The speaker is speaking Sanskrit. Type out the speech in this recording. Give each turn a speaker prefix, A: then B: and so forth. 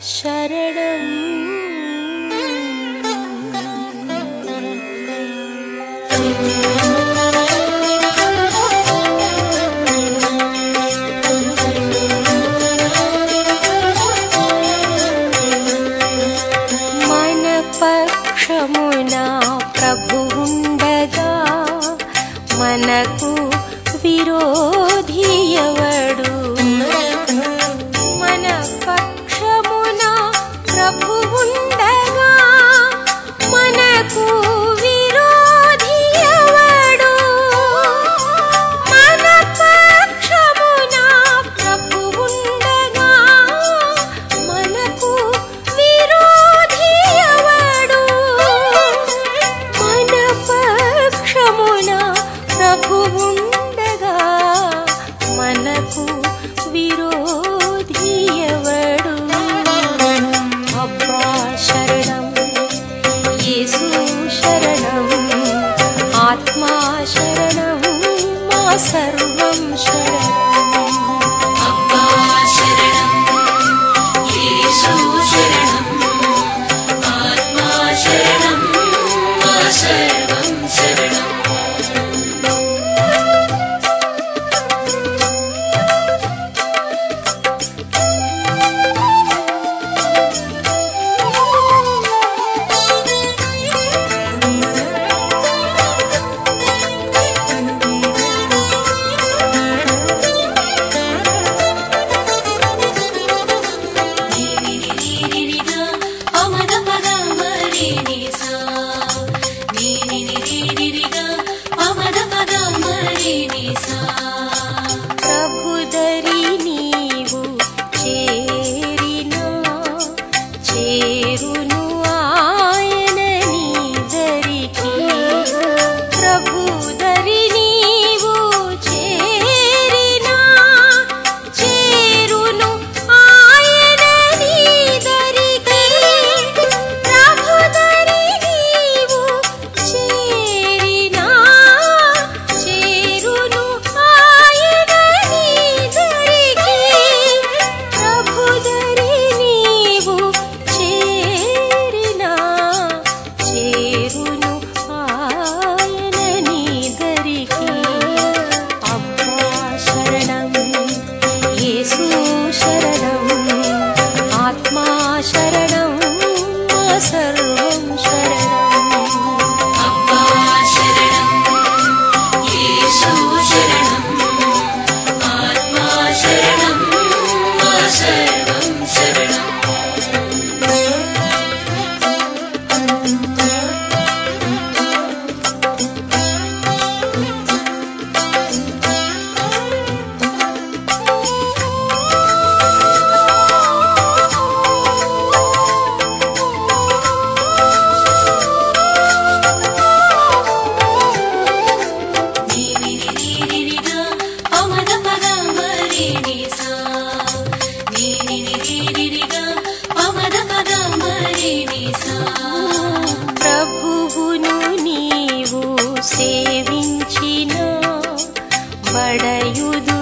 A: रणम् मनपक्षमुना प्रभुं ददा मन सर्वं शरणम् ಗುರು ಪಡೆಯುವುದು